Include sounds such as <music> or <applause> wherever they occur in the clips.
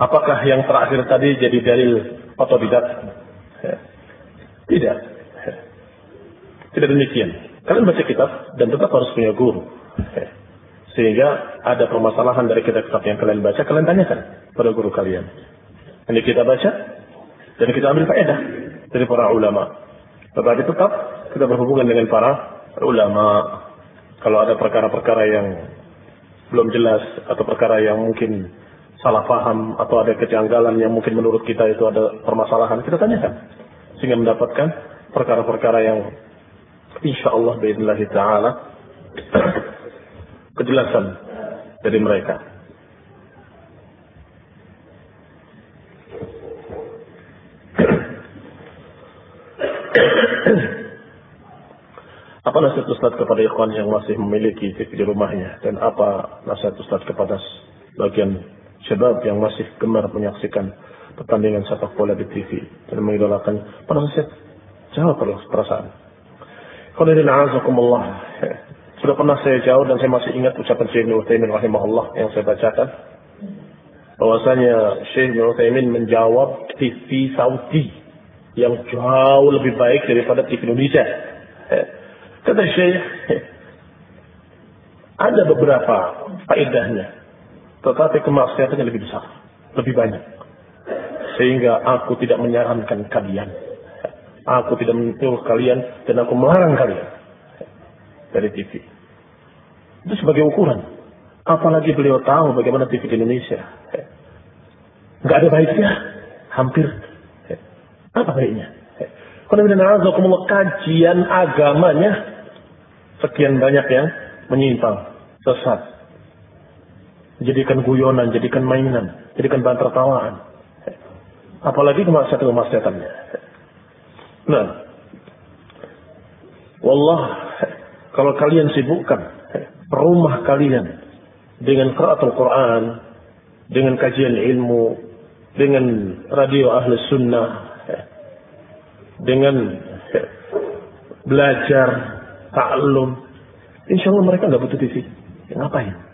Apakah yang terakhir tadi jadi dalil otodidak? Ya. Tidak. Ya. Tidak demikian. Kalian baca kitab dan tetap harus punya guru. Ya. Sehingga ada permasalahan dari kitab-kitab yang kalian baca, kalian tanyakan pada guru kalian. Ini kita baca dan kita ambil faedah dari para ulama. Tetapi tetap kita berhubungan dengan para ulama. Kalau ada perkara-perkara yang belum jelas atau perkara yang mungkin salah paham atau ada kejanggalan yang mungkin menurut kita itu ada permasalahan, kita tanyakan. Sehingga mendapatkan perkara-perkara yang insya Allah biidnillahi ta'ala <clears throat> kejelasan dari mereka. <clears throat> Apa nasihat Ustaz kepada ikhwan yang masih memiliki TV di rumahnya? Dan apa nasihat Ustaz kepada bagian sebab yang masih gemar menyaksikan pertandingan sepak bola di TV dan mengidolakan Apa nasihat? Jawab perasaan. Kalau ini sudah pernah saya jawab dan saya masih ingat ucapan Syekh Ibn Uthaymin rahimahullah yang saya bacakan. Bahwasanya Syekh Ibn Uthaymin menjawab TV Saudi yang jauh lebih baik daripada TV Indonesia. Kata Syekh, ada beberapa faedahnya. Tetapi kemaksiatannya lebih besar. Lebih banyak. Sehingga aku tidak menyarankan kalian. Aku tidak menyuruh kalian dan aku melarang kalian dari TV. Itu sebagai ukuran. Apalagi beliau tahu bagaimana TV di Indonesia. Nggak ada baiknya. Hampir. Apa baiknya? Kajian agamanya sekian banyak yang menyimpang, sesat. Jadikan guyonan, jadikan mainan, jadikan bahan tertawaan. Apalagi kemaksiatan-kemaksiatannya. Nah, Wallah kalau kalian sibukkan rumah kalian dengan qiraatul Quran, dengan kajian ilmu, dengan radio ahli sunnah, dengan belajar, taklum, insya Allah mereka nggak butuh TV. Ngapain?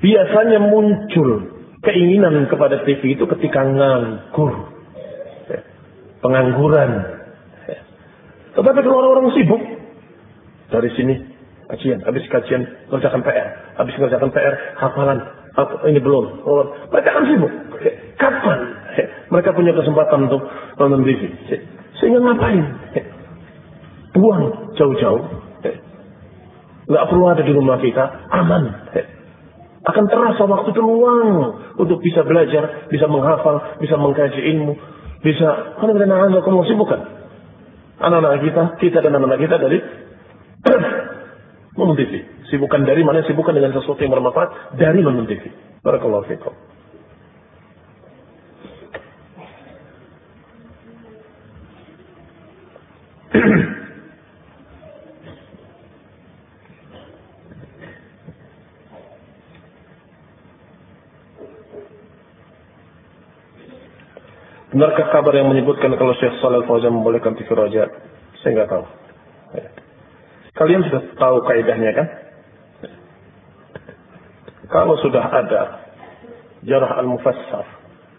Biasanya muncul keinginan kepada TV itu ketika nganggur, pengangguran. Tetapi kalau orang-orang sibuk, dari sini kajian, habis kajian kerjakan PR, habis kerjakan PR hafalan, ini belum. Mereka kan sibuk. Kapan mereka punya kesempatan untuk nonton TV? Sehingga ngapain? Buang jauh-jauh. Nggak perlu ada di rumah kita, aman. Akan terasa waktu itu luang untuk bisa belajar, bisa menghafal, bisa mengkaji ilmu, bisa karena kamu sibuk kan? Anak-anak kita, kita dan anak-anak kita dari <clears throat> nonton TV. Sibukan dari mana? Sibukan dengan sesuatu yang bermanfaat dari nonton TV. Barakallahu fiikum. Benarkah kabar yang menyebutkan kalau Syekh Salih Fauzan membolehkan TV Raja? Saya nggak tahu. Kalian sudah tahu kaidahnya kan? Kalau sudah ada jarah al-mufassar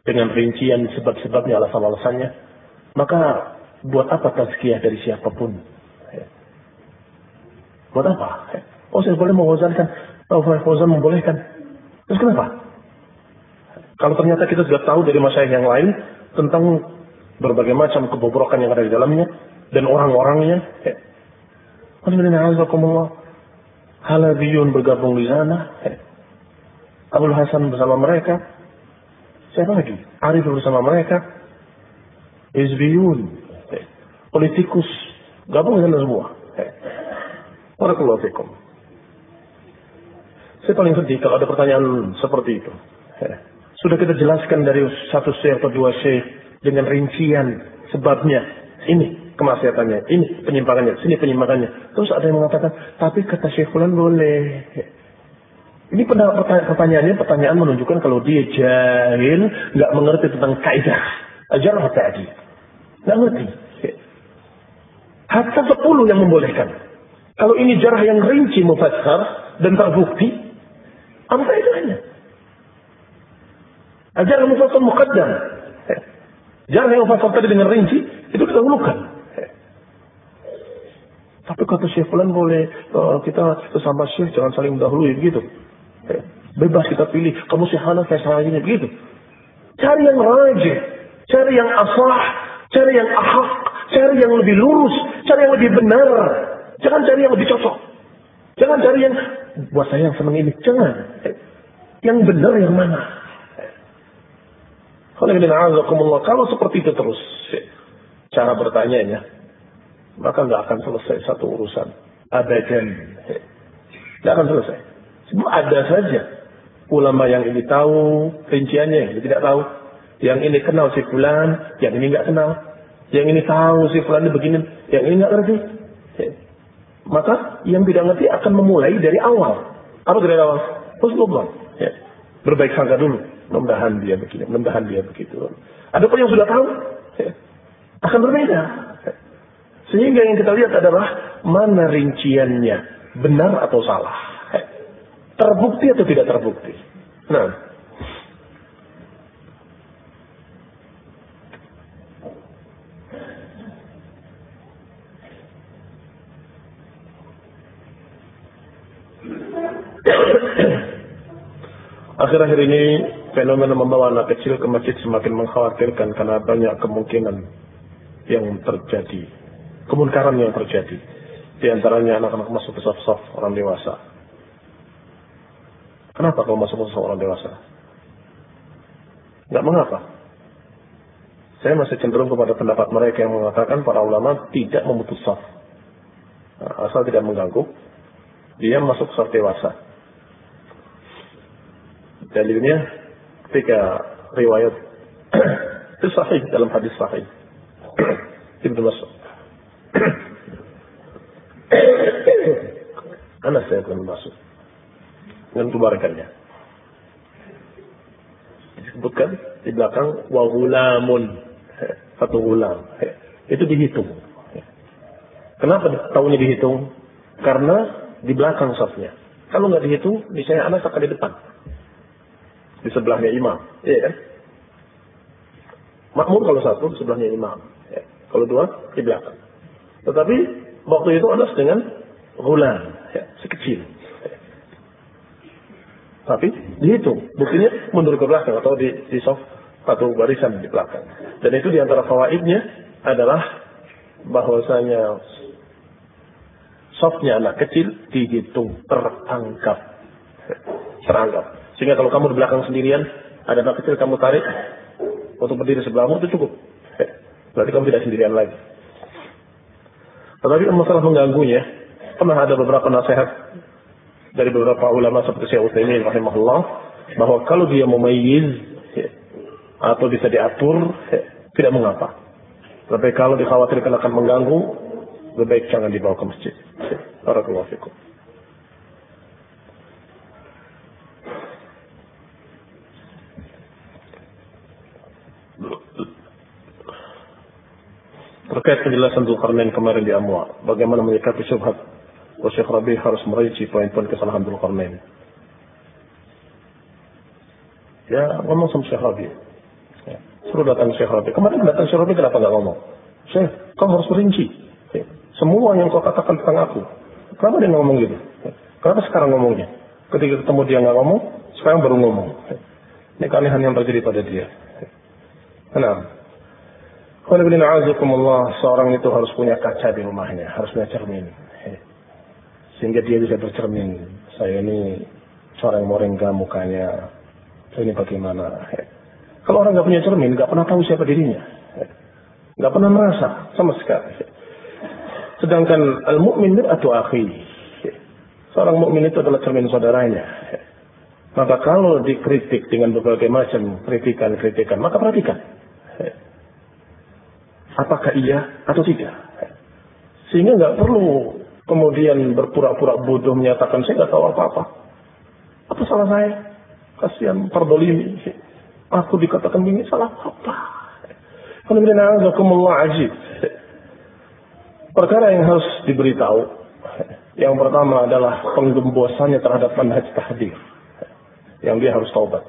dengan rincian sebab-sebabnya, alasan-alasannya, maka buat apa tazkiyah dari siapa pun? Buat apa? Oh saya boleh mewazankan, oh Fauzan membolehkan. Terus kenapa? Kalau ternyata kita sudah tahu dari masyarakat yang lain tentang berbagai macam kebobrokan yang ada di dalamnya dan orang-orangnya, Halabiyun bergabung di sana. Abdul Hasan bersama mereka. Siapa lagi? Arif bersama mereka. Hizbiyun. Politikus. Gabung di sana semua. Barakallahu fikum. Saya paling sedih kalau ada pertanyaan seperti itu. Sudah kita jelaskan dari satu syekh atau dua syekh dengan rincian sebabnya. Ini kemaksiatannya, ini penyimpangannya, sini penyimpangannya. Terus ada yang mengatakan, tapi kata Syekh Fulan boleh. Ini pertanyaannya pertanyaan menunjukkan kalau dia jahil, nggak mengerti tentang kaidah ajar tadi, nggak ngerti. Hatta sepuluh yang membolehkan. Kalau ini jarah yang rinci mufassar dan terbukti, apa kaidahnya? Ajaran mufassal muqaddam. Jangan yang mufassal tadi dengan rinci, itu kita dahulukan. Tapi kata Syekh Fulan boleh uh, kita bersama Syekh jangan saling mendahului begitu. Bebas kita pilih, kamu Syekh Hanan, saya Syekh begitu. Cari yang rajin, cari yang asah, cari yang ahak, cari yang lebih lurus, cari yang lebih benar. Jangan cari yang lebih cocok. Jangan cari yang buat saya yang senang ini. Jangan. Yang benar yang mana? Kalau seperti itu terus cara bertanya maka nggak akan selesai satu urusan. Abadan. Nggak akan selesai. Semua ada saja ulama yang ini tahu rinciannya, yang ini tidak tahu. Yang ini kenal si fulan, yang ini nggak kenal. Yang ini tahu si fulan ini begini, yang ini nggak ngerti. Maka yang tidak ngerti akan memulai dari awal. Apa dari awal? Husnullah. Ya. Berbaik sangka dulu. Mudah-mudahan dia begini, mudah-mudahan dia begitu. Ada pun yang sudah tahu, ya. akan berbeda. Sehingga yang kita lihat adalah mana rinciannya, benar atau salah. Terbukti atau tidak terbukti. Nah, Akhir-akhir ini fenomena membawa anak kecil ke masjid semakin mengkhawatirkan karena banyak kemungkinan yang terjadi. Kemunkaran yang terjadi. Di antaranya anak-anak masuk ke saf-saf orang dewasa. Kenapa kalau masuk ke saf orang dewasa? Tidak mengapa. Saya masih cenderung kepada pendapat mereka yang mengatakan para ulama tidak memutus saf. Nah, asal tidak mengganggu, dia masuk saf dewasa dalilnya ketika riwayat. Itu sahih dalam hadis sahih. Ibnu Mas'ud. Anas saya Ibnu Mas'ud. Dengan keluarganya disebutkan di belakang wa gulamun satu gulam itu dihitung. Kenapa tahunya dihitung? Karena di belakang safnya kalau nggak dihitung misalnya Anas akan di depan di sebelahnya imam. Iya kan? Makmur kalau satu, sebelahnya imam. Ya. Kalau dua, di belakang. Tetapi waktu itu Anas dengan gulan, ya, sekecil. Ya. Tapi dihitung, buktinya mundur ke belakang atau di, di soft atau barisan di belakang. Dan itu di antara fawaidnya adalah bahwasanya softnya anak kecil dihitung terangkap. Terangkap. Sehingga kalau kamu di belakang sendirian, ada anak kecil kamu tarik untuk berdiri sebelahmu itu cukup. Berarti kamu tidak sendirian lagi. Tetapi masalah mengganggunya, pernah ada beberapa nasihat dari beberapa ulama seperti Syekh Utsaimin rahimahullah bahwa kalau dia memayyiz atau bisa diatur tidak mengapa. Tapi kalau dikhawatirkan akan mengganggu, lebih baik jangan dibawa ke masjid. Barakallahu fikum. Terkait penjelasan Zulkarnain kemarin di Amwa, bagaimana menyikapi syubhat Syekh Rabi harus merinci poin-poin kesalahan Zulkarnain. Ya, ngomong sama Syekh Rabi. Ya, suruh datang Syekh Rabi. Kemarin datang Syekh Rabi kenapa nggak ngomong? Syekh, kamu harus merinci. Ya, semua yang kau katakan tentang aku. Kenapa dia ngomong gitu? Ya, kenapa sekarang ngomongnya? Ketika ketemu dia nggak ngomong, sekarang baru ngomong. Ya, ini keanehan yang terjadi pada dia. Ya. Kenapa? Allah, seorang itu harus punya kaca di rumahnya, harus punya cermin. Sehingga dia bisa bercermin. Saya ini seorang morengga mukanya. Saya ini bagaimana? Kalau orang nggak punya cermin, nggak pernah tahu siapa dirinya. Nggak pernah merasa sama sekali. Sedangkan al-mu'min atau akhi. Seorang mukmin itu adalah cermin saudaranya. Maka kalau dikritik dengan berbagai macam kritikan-kritikan, maka perhatikan apakah iya atau tidak. Sehingga nggak perlu kemudian berpura-pura bodoh menyatakan saya nggak tahu apa-apa. Apa salah saya? Kasihan perdolimi. Aku dikatakan begini salah apa? Alhamdulillah ajib. Perkara yang harus diberitahu. Yang pertama adalah penggembosannya terhadap manhaj tahdir. Yang dia harus taubat.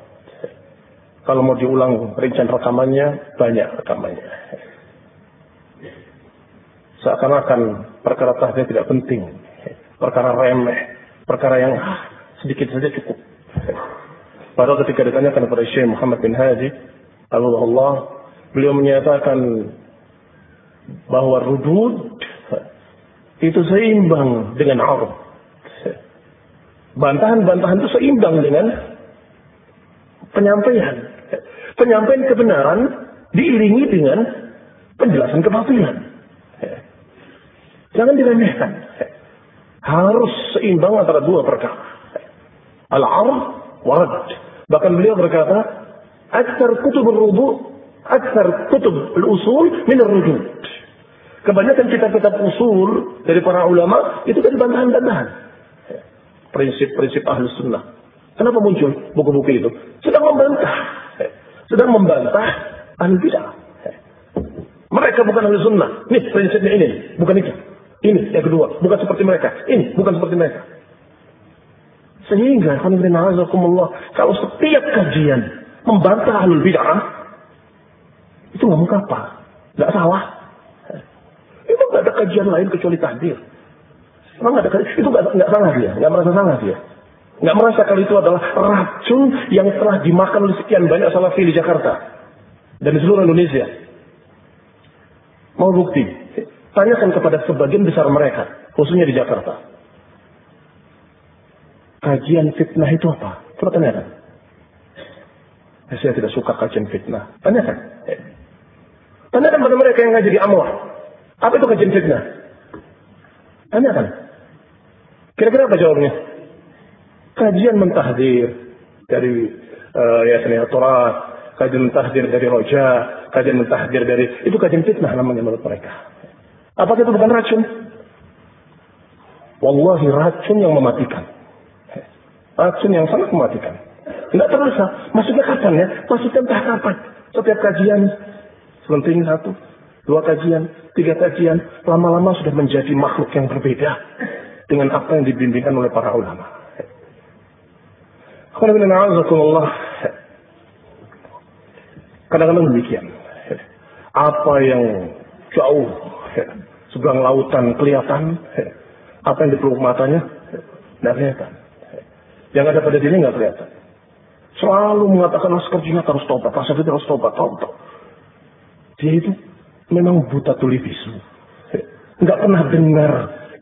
Kalau mau diulang rincian rekamannya, banyak rekamannya. Seakan-akan perkara tahdir tidak penting. Perkara remeh. Perkara yang sedikit saja cukup. Padahal ketika ditanyakan kepada Syekh Muhammad bin Hadi, Allah, beliau menyatakan bahwa rudud itu seimbang dengan arab. Bantahan-bantahan itu seimbang dengan penyampaian. Penyampaian kebenaran diiringi dengan penjelasan kebatilan. Jangan diremehkan. Harus seimbang antara dua perkara. Al-arab warad. Bahkan beliau berkata, Aksar kutub rubu, aksar kutub al-usul min rujud. Kebanyakan kitab-kitab usul dari para ulama itu kan bantahan-bantahan. Prinsip-prinsip ahli sunnah. Kenapa muncul buku-buku itu? Sedang membantah. Sedang membantah ahli bidah. Mereka bukan ahli sunnah. Nih prinsipnya ini, bukan itu. Ini yang kedua, bukan seperti mereka. Ini bukan seperti mereka. Sehingga, kalau setiap kajian membantah ahli bid'ah, itu nggak mengapa, nggak salah. Itu nggak ada kajian lain kecuali tahdir. Memang ada itu nggak salah dia, nggak merasa salah dia. Nggak merasa kalau itu adalah racun yang telah dimakan oleh sekian banyak salafi di Jakarta dan di seluruh Indonesia. Mau bukti? Tanyakan kepada sebagian besar mereka, khususnya di Jakarta. Kajian fitnah itu apa? Coba tanyakan. Eh, saya tidak suka kajian fitnah. Tanyakan. Tanyakan pada mereka yang ngaji di Amwah. Apa itu kajian fitnah? Tanyakan. Kira-kira apa jawabnya? Kajian mentahdir dari uh, Yasin Turat, kajian mentahdir dari Roja, kajian mentahdir dari itu kajian fitnah namanya menurut mereka. Apakah itu bukan racun? Wallahi racun yang mematikan. Racun yang sangat mematikan. Tidak terasa. Maksudnya kapan ya? Maksudnya entah kapan. Setiap kajian selenting satu, dua kajian, tiga kajian, lama-lama sudah menjadi makhluk yang berbeda dengan apa yang dibimbingkan oleh para ulama. Kadang-kadang demikian. Apa yang jauh seberang lautan kelihatan, apa yang dipeluk matanya, tidak kelihatan. Yang ada pada diri nggak kelihatan. Selalu mengatakan kerjanya harus tobat, asal harus tobat, tobat. Dia itu memang buta tuli bisu. Nggak pernah dengar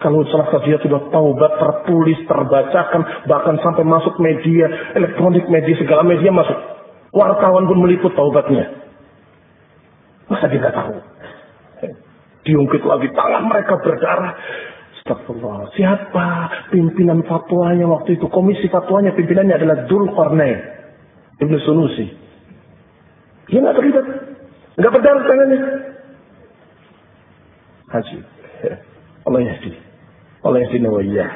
kalau salah dia sudah taubat tertulis, terbacakan, bahkan sampai masuk media, elektronik media, segala media masuk. Wartawan pun meliput taubatnya. Masa dia nggak tahu? Diungkit lagi tangan mereka berdarah. Astagfirullah. Siapa pimpinan fatwanya waktu itu? Komisi fatwanya pimpinannya adalah Dul Qarnain. Ibnu Sunusi. Dia nggak terlibat. Nggak berdarah tangannya. Haji. <laughs> Allah yahdi. Allah yahdi nawaiya.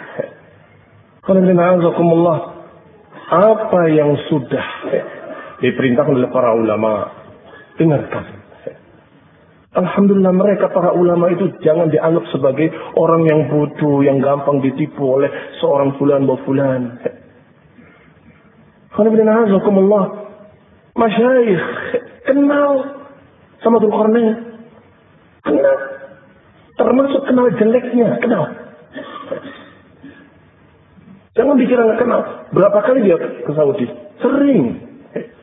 Alhamdulillah. <laughs> Apa yang sudah diperintahkan oleh para ulama. Dengarkan. Alhamdulillah mereka para ulama itu jangan dianggap sebagai orang yang bodoh, yang gampang ditipu oleh seorang fulan bawa fulan. Alhamdulillah, masyayikh kenal sama Dzulqarnain. Kenal. Termasuk kenal jeleknya, kenal. Jangan dikira nggak kenal. Berapa kali dia ke Saudi? Sering.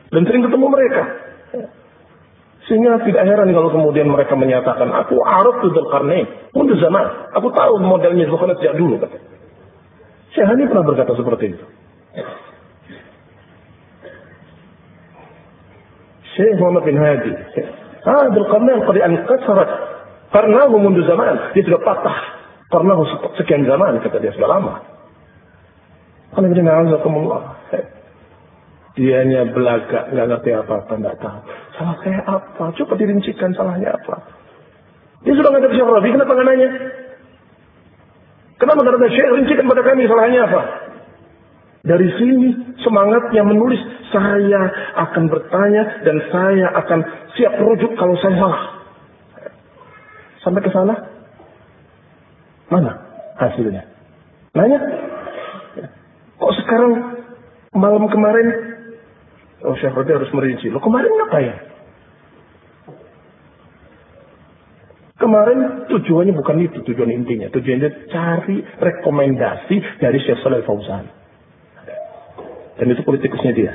Dan sering ketemu mereka. Sehingga tidak heran kalau kemudian mereka menyatakan, aku araf tu Dzulkarnain. Untuk zaman, aku tahu modelnya Dzulkarnain sejak dulu. Kata. Hani pernah berkata seperti itu. Syekh Muhammad bin Hadi. Ah, Dzulkarnain qad ankasarat. Karena mundu zaman. Dia sudah patah. Karena sekian zaman, kata dia, sudah lama. Alhamdulillah. Dianya belaga, nggak ngerti apa-apa, nggak tahu. Salah saya apa? Coba dirincikan salahnya apa. Dia sudah ada Syekh Rabi, kenapa nggak nanya? Kenapa nggak ada Syekh rincikan pada kami salahnya apa? Dari sini semangatnya menulis, saya akan bertanya dan saya akan siap rujuk kalau saya salah. Sampai ke sana, mana hasilnya? Nanya, kok sekarang malam kemarin Oh Syekh Rabi harus merinci. Lo kemarin ngapain? Kemarin tujuannya bukan itu tujuan intinya. Tujuannya cari rekomendasi dari Syekh Saleh Fauzan. Dan itu politikusnya dia.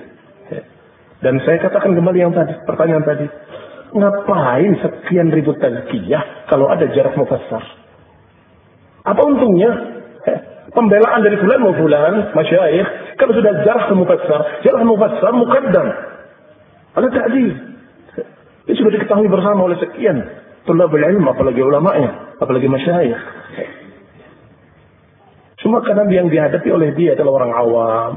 Dan saya katakan kembali yang tadi, pertanyaan tadi. Ngapain sekian ribu tazkiyah kalau ada jarak mufassar? Apa untungnya? Pembelaan dari bulan mau bulan, masyaih, kalau sudah jarak mufassar, jarak mufassar mukaddam. Ada ta'dil. Ini sudah diketahui bersama oleh sekian tulabul ilm, apalagi ulamanya, apalagi masyayikh. Cuma karena yang dihadapi oleh dia adalah orang awam,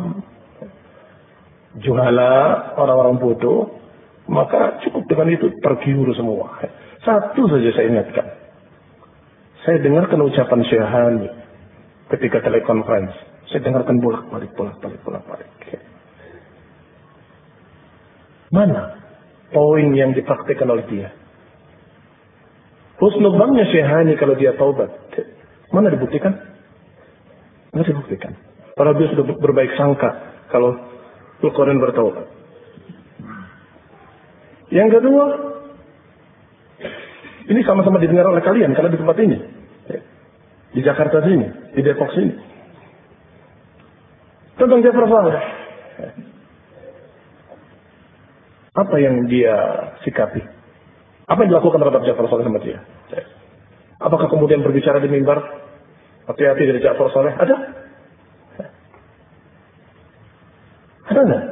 juhala, orang-orang bodoh, maka cukup dengan itu tergiur semua. Satu saja saya ingatkan. Saya dengarkan ucapan Syahani ketika telekonferensi. Saya dengarkan bolak-balik, bolak-balik, bolak-balik. Mana poin yang dipraktikkan oleh dia? Husnul dhannya Syahani kalau dia taubat. Mana dibuktikan? Mana dibuktikan. Para dia sudah berbaik sangka kalau Zulkarnain bertaubat. Yang kedua, ini sama-sama didengar oleh kalian karena di tempat ini. Di Jakarta sini, di Depok sini. Tentang Jafar Saleh. Apa yang dia sikapi? Apa yang dilakukan terhadap Ja'far Saleh sama dia? Apakah kemudian berbicara di mimbar? Hati-hati dari Ja'far Saleh? Ada? Ada nggak?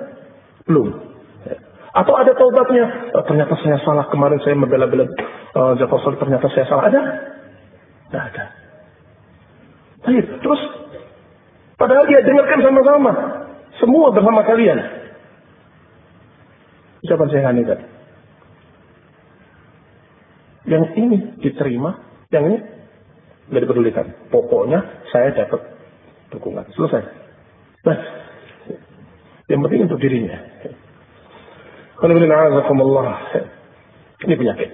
Belum. Atau ada taubatnya? Oh, ternyata saya salah kemarin saya membela-bela uh, Ja'far Saleh ternyata saya salah. Ada? Tidak ada. Terus padahal dia dengarkan sama-sama. Semua bersama kalian. Ucapan saya tadi. Yang ini diterima, yang ini nggak dipedulikan. Pokoknya saya dapat dukungan. Selesai. Nah, yang penting untuk dirinya. Ini penyakit.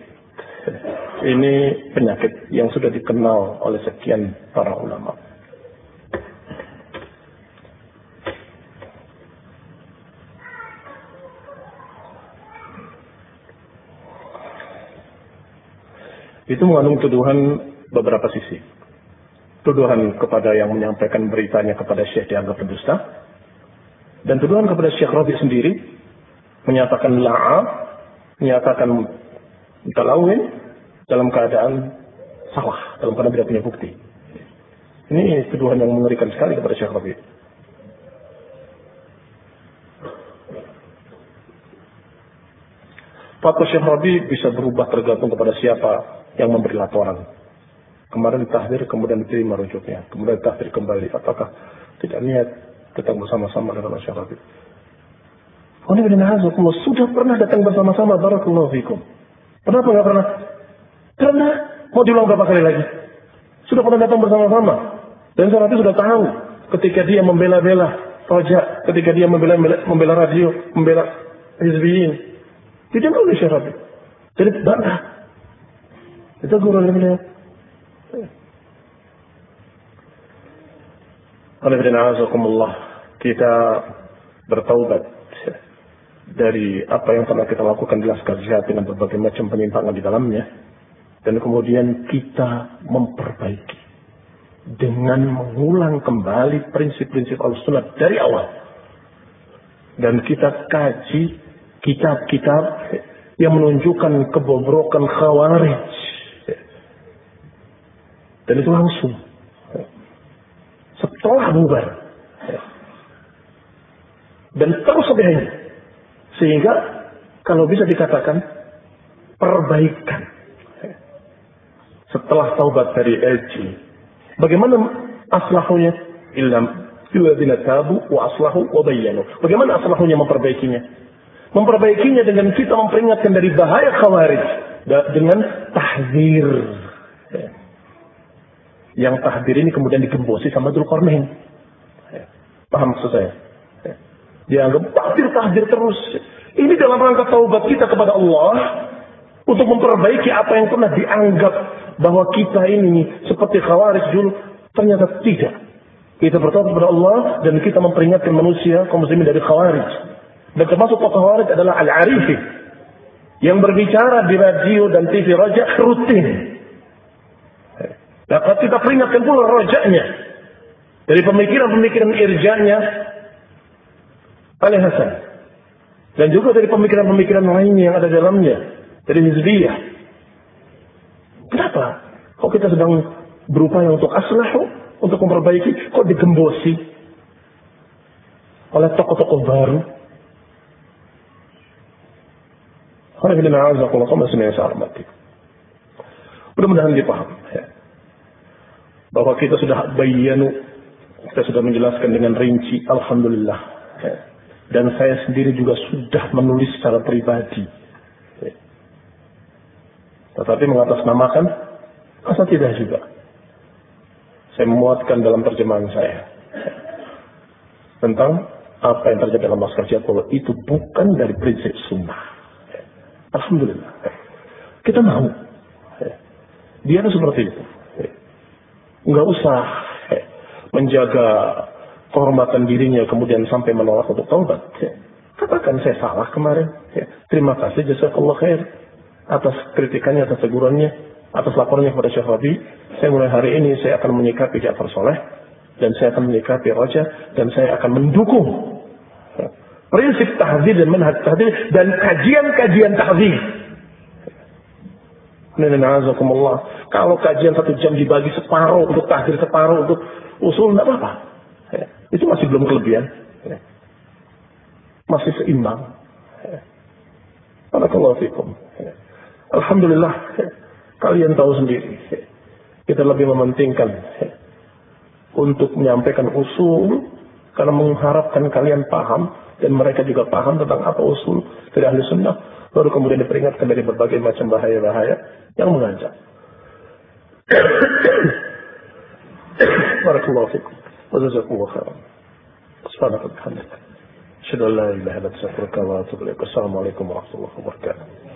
Ini penyakit yang sudah dikenal oleh sekian para ulama. Itu mengandung tuduhan beberapa sisi. Tuduhan kepada yang menyampaikan beritanya kepada Syekh dianggap pendusta. Dan tuduhan kepada Syekh Rabi sendiri menyatakan la'a, menyatakan talawin dalam keadaan salah, dalam keadaan tidak punya bukti. Ini tuduhan yang mengerikan sekali kepada Syekh Rabi. Fatwa Syekh Rabi bisa berubah tergantung kepada siapa yang memberi laporan. Kemarin ditahdir, kemudian diterima rujuknya. Kemudian ditahdir kembali. Apakah tidak niat datang bersama-sama dengan masyarakat? Ini sudah pernah datang bersama-sama. Barakallahu fikum. Kenapa nggak pernah? Karena mau diulang berapa kali lagi? Sudah pernah datang bersama-sama. Dan itu sudah tahu ketika dia membela-bela Raja, ketika dia membela, membela radio, membela Hizbiyin. Tidak oleh syarat. Jadi bangga itu guru beliau. Alhamdulillah, kita bertaubat dari apa yang pernah kita lakukan di Laskar Jihad dengan berbagai macam penyimpangan di dalamnya. Dan kemudian kita memperbaiki dengan mengulang kembali prinsip-prinsip al-sunnah dari awal. Dan kita kaji kitab-kitab yang menunjukkan kebobrokan khawarij dan itu langsung. Setelah bubar. Dan terus sebagainya. Sehingga kalau bisa dikatakan perbaikan. Setelah taubat dari LG. Bagaimana aslahunya? Ilham. Tabu wa aslahu wa. Bagaimana aslahunya memperbaikinya? Memperbaikinya dengan kita memperingatkan dari bahaya khawarij. Dengan tahzir yang tahdir ini kemudian digembosi sama Dzulkarnain. Ya. Paham maksud saya? Ya. Dianggap tahdir tahdir terus. Ini dalam rangka taubat kita kepada Allah untuk memperbaiki apa yang pernah dianggap bahwa kita ini seperti khawarij dulu ternyata tidak. Kita bertobat kepada Allah dan kita memperingatkan manusia kaum muslimin dari khawarij. Dan termasuk Khawarij adalah Al-Arifi. Yang berbicara di radio dan TV Raja rutin. Nah, kita peringatkan pula rojaknya. Dari pemikiran-pemikiran irjanya oleh Hasan. Dan juga dari pemikiran-pemikiran lainnya yang ada dalamnya. Dari Hizbiyah. Kenapa? Kok kita sedang berupaya untuk aslahu, untuk memperbaiki, kok digembosi oleh tokoh-tokoh baru? Orang yang muslimin yang saya hormati. Mudah-mudahan dipaham. Ya. Bahwa kita sudah bayanu, kita sudah menjelaskan dengan rinci, Alhamdulillah. Dan saya sendiri juga sudah menulis secara pribadi. Tetapi mengatasnamakan, masa tidak juga. Saya memuatkan dalam terjemahan saya. Tentang apa yang terjadi dalam masker bahwa itu bukan dari prinsip sunnah. Alhamdulillah. Kita mau. Dia seperti itu. Enggak usah menjaga kehormatan dirinya kemudian sampai menolak untuk taubat. Katakan saya salah kemarin. Terima kasih jazakallah khair atas kritikannya, atas tegurannya, atas laporannya kepada Syekh Rabi. Saya mulai hari ini saya akan menyikapi Ja'far Soleh dan saya akan menyikapi Raja dan saya akan mendukung prinsip tahzir dan manhaj tahzir dan kajian-kajian tahzir. Nanazakumullah. Kalau kajian satu jam dibagi separuh untuk tahzir, separuh untuk usul, tidak apa-apa. Ya. Itu masih belum kelebihan. Ya. Masih seimbang. Ya. Fikum. Alhamdulillah. Kalian tahu sendiri. Kita lebih mementingkan untuk menyampaikan usul karena mengharapkan kalian paham dan mereka juga paham tentang apa usul dari ahli sunnah baru kemudian diperingatkan dari berbagai macam bahaya-bahaya yang mengancam. Barakallahu fikum. Wa jazakumullahu khairan. Subhanaka wa bihamdika. Asyhadu an la ilaha illa anta astaghfiruka wa atubu ilaik. Assalamualaikum warahmatullahi wabarakatuh.